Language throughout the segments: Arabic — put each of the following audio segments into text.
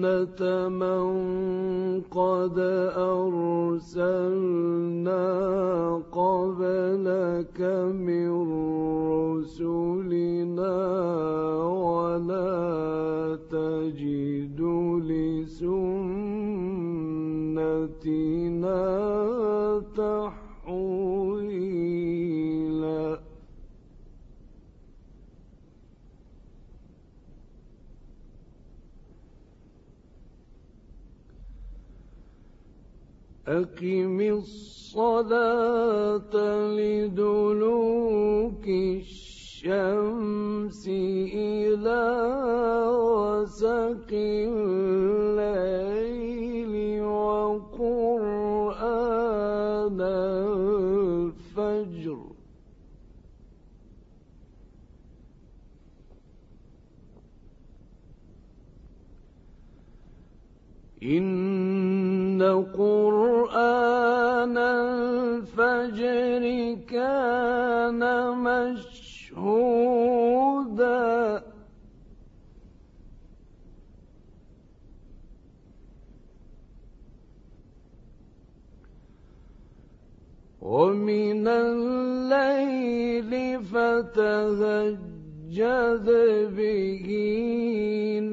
سنة من قد أرسلنا قبلك من أقم الصلاة لدلوك الشمس إلى غسق الليل وقرآن الفجر. إن قرآن الفجر كان مشهودا. ومن الليل فتهجد به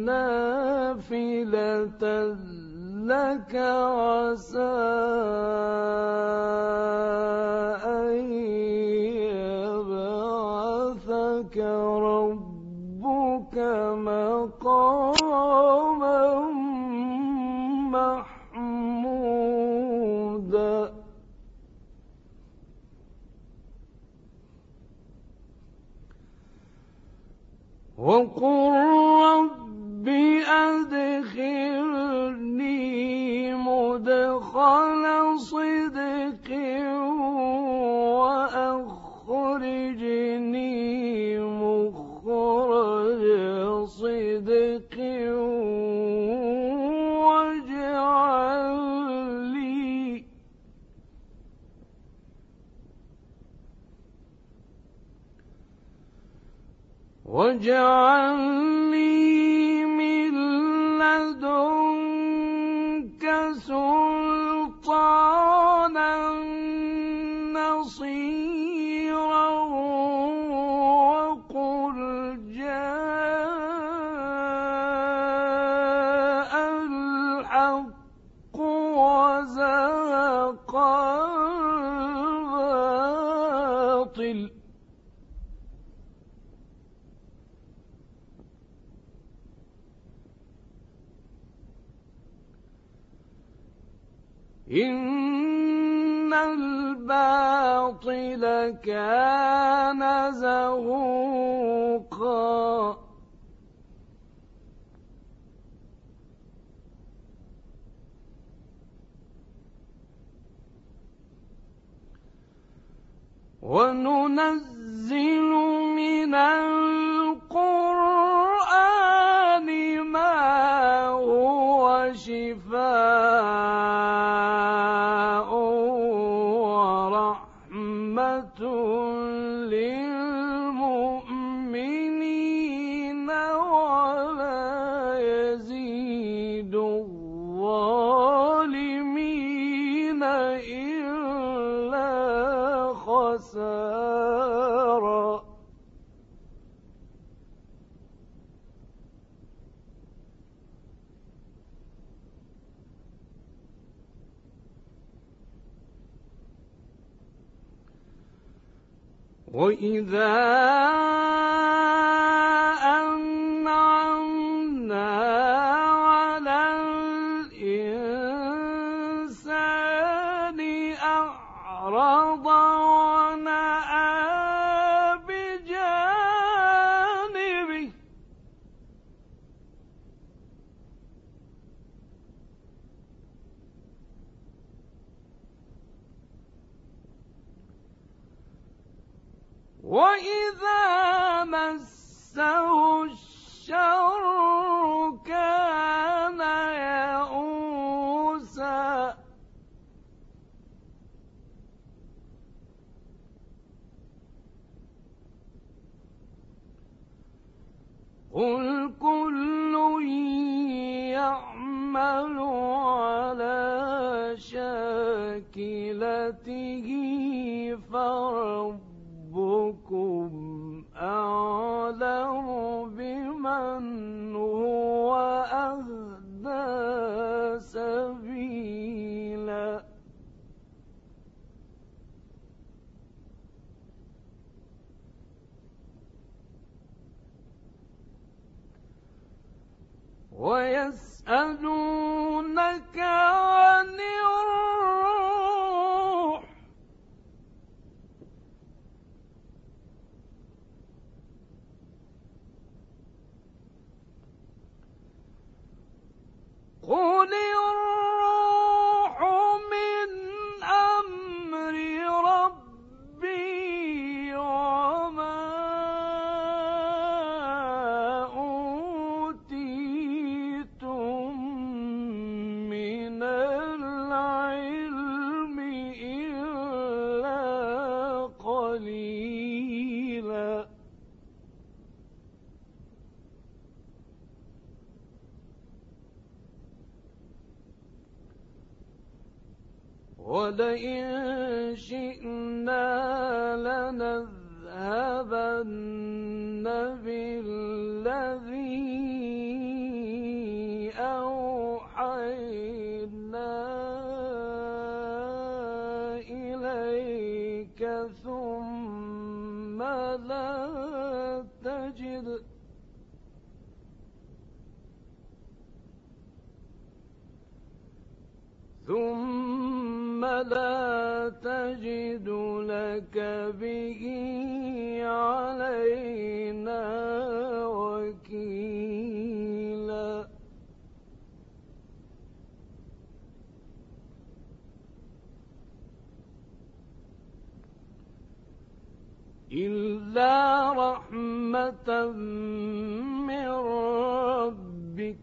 نافلة لك عسى أن يبعثك ربك مقاما محمودا. وقل واجعل إن الباطل كان زهوقا. وننزل من ورحمة للمؤمنين وإذا وإذا مسه الشر كان يئوسا قل كل يعمل على شاكلته ويسألونك عن ولئن شئنا لنذهبن بالذي أوحينا ثم لا تجد لك به علينا وكيلا إلا رحمة من ربك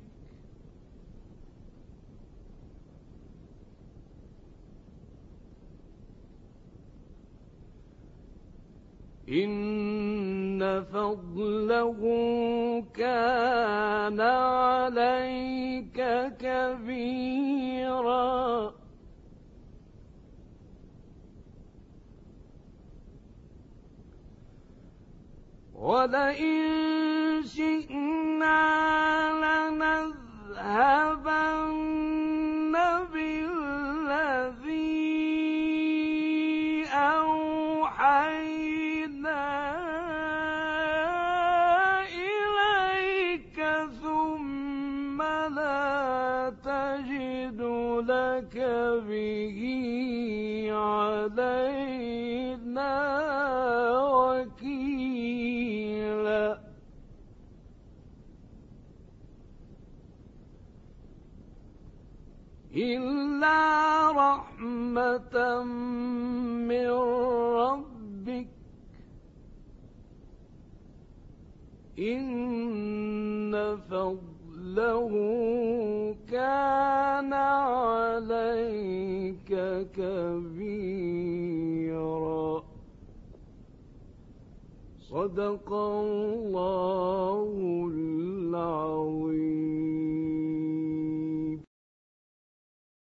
إن فضله كان عليك كبيرا. ولئن شئنا لنذهبن لك به علينا وكيلا. إلا رحمة من ربك. إن فضله صدق الله.